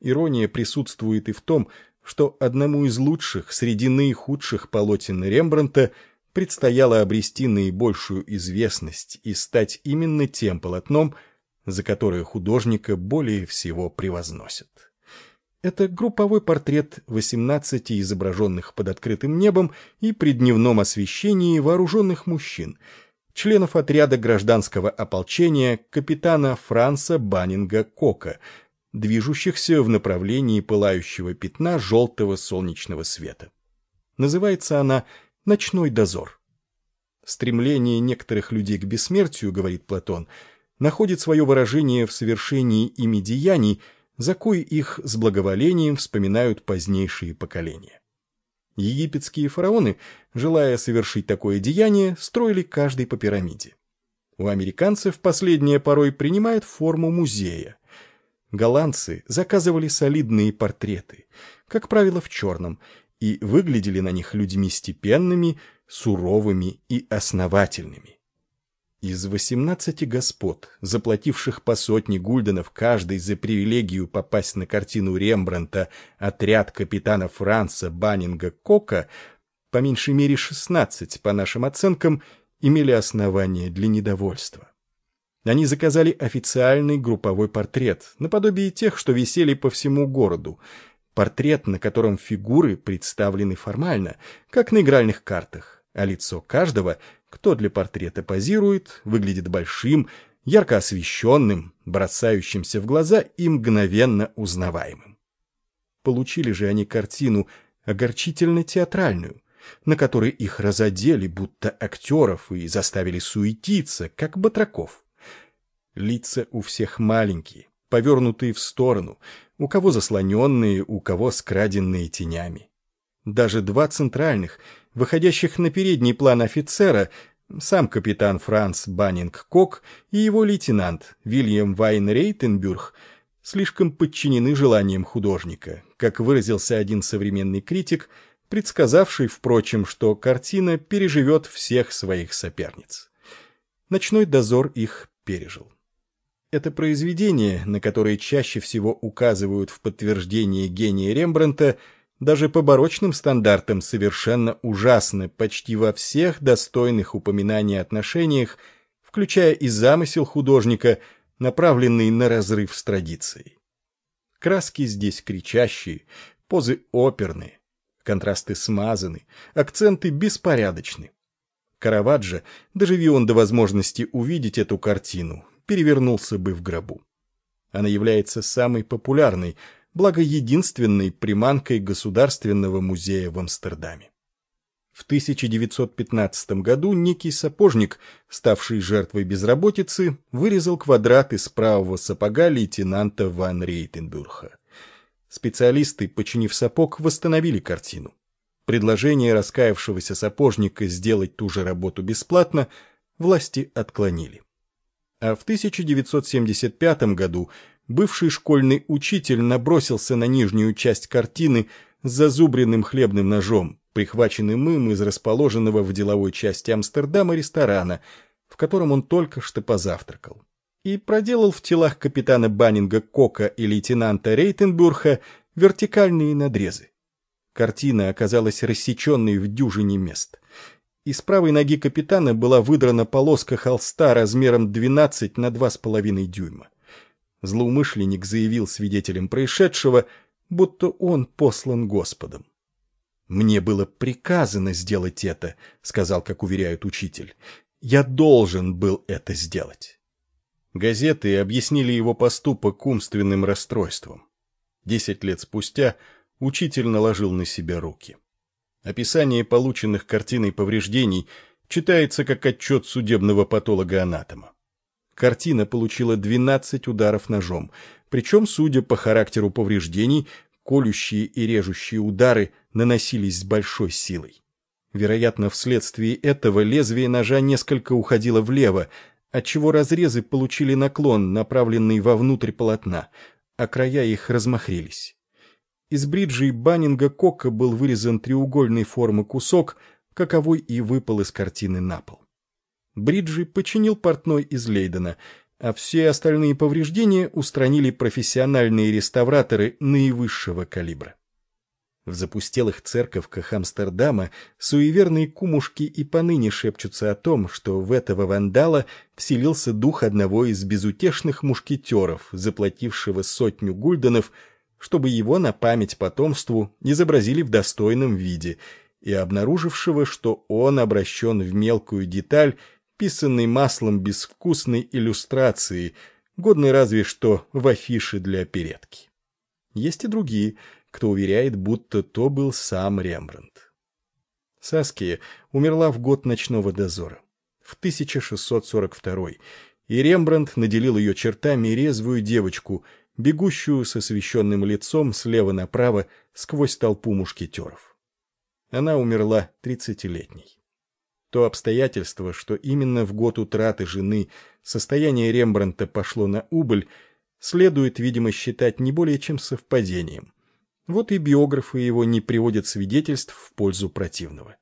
Ирония присутствует и в том, что одному из лучших среди наихудших полотен Рембрандта предстояло обрести наибольшую известность и стать именно тем полотном, за которое художника более всего превозносят. Это групповой портрет 18 изображенных под открытым небом и при дневном освещении вооруженных мужчин, членов отряда гражданского ополчения капитана Франца Баннинга Кока, движущихся в направлении пылающего пятна желтого солнечного света. Называется она «Ночной дозор». Стремление некоторых людей к бессмертию, говорит Платон, находит свое выражение в совершении ими деяний, за кои их с благоволением вспоминают позднейшие поколения. Египетские фараоны, желая совершить такое деяние, строили каждый по пирамиде. У американцев последнее порой принимает форму музея. Голландцы заказывали солидные портреты, как правило, в черном, и выглядели на них людьми степенными, суровыми и основательными. Из 18 господ, заплативших по сотне гульденов каждый за привилегию попасть на картину Рембранта отряд капитана Франца Баннинга Кока, по меньшей мере 16, по нашим оценкам, имели основания для недовольства. Они заказали официальный групповой портрет, наподобие тех, что висели по всему городу, портрет, на котором фигуры представлены формально, как на игральных картах, а лицо каждого — кто для портрета позирует, выглядит большим, ярко освещенным, бросающимся в глаза и мгновенно узнаваемым. Получили же они картину огорчительно театральную, на которой их разодели, будто актеров, и заставили суетиться, как батраков. Лица у всех маленькие, повернутые в сторону, у кого заслоненные, у кого скраденные тенями. Даже два центральных — выходящих на передний план офицера, сам капитан Франц Баннинг-Кок и его лейтенант Вильям Вайн Рейтенбюрг слишком подчинены желаниям художника, как выразился один современный критик, предсказавший, впрочем, что картина переживет всех своих соперниц. Ночной дозор их пережил. Это произведение, на которое чаще всего указывают в подтверждение гения Рембрандта, даже по барочным стандартам совершенно ужасно почти во всех достойных упоминаний отношениях, включая и замысел художника, направленный на разрыв с традицией. Краски здесь кричащие, позы оперные, контрасты смазаны, акценты беспорядочны. Караваджо, доживи он до возможности увидеть эту картину, перевернулся бы в гробу. Она является самой популярной – благо единственной приманкой Государственного музея в Амстердаме. В 1915 году некий сапожник, ставший жертвой безработицы, вырезал квадрат из правого сапога лейтенанта Ван Рейтенбюрха. Специалисты, починив сапог, восстановили картину. Предложение раскаявшегося сапожника сделать ту же работу бесплатно власти отклонили. А в 1975 году бывший школьный учитель набросился на нижнюю часть картины с зазубренным хлебным ножом, прихваченным им из расположенного в деловой части Амстердама ресторана, в котором он только что позавтракал, и проделал в телах капитана Баннинга Кока и лейтенанта Рейтенбурга вертикальные надрезы. Картина оказалась рассеченной в дюжине мест. Из правой ноги капитана была выдрана полоска холста размером 12 на 2,5 дюйма. Злоумышленник заявил свидетелям происшедшего, будто он послан Господом. «Мне было приказано сделать это», — сказал, как уверяет учитель. «Я должен был это сделать». Газеты объяснили его поступок умственным расстройством. Десять лет спустя учитель наложил на себя руки. Описание полученных картиной повреждений читается как отчет судебного патолога-анатома. Картина получила 12 ударов ножом, причем, судя по характеру повреждений, колющие и режущие удары наносились с большой силой. Вероятно, вследствие этого лезвие ножа несколько уходило влево, отчего разрезы получили наклон, направленный вовнутрь полотна, а края их размахрились. Из бриджей Баннинга Кока был вырезан треугольной формы кусок, каковой и выпал из картины на пол. Бриджи починил портной из Лейдена, а все остальные повреждения устранили профессиональные реставраторы наивысшего калибра. В запустелых церковках Амстердама суеверные кумушки и поныне шепчутся о том, что в этого вандала вселился дух одного из безутешных мушкетеров, заплатившего сотню гульденов, чтобы его на память потомству изобразили в достойном виде, и обнаружившего, что он обращен в мелкую деталь, писанной маслом безвкусной иллюстрации, годной разве что в афише для оперетки. Есть и другие – кто уверяет, будто то был сам Рембрандт. Саския умерла в год ночного дозора, в 1642 и Рембрандт наделил ее чертами резвую девочку, бегущую с освещенным лицом слева направо сквозь толпу мушкетеров. Она умерла тридцатилетней. То обстоятельство, что именно в год утраты жены состояние Рембрандта пошло на убыль, следует, видимо, считать не более чем совпадением – вот и биографы его не приводят свидетельств в пользу противного.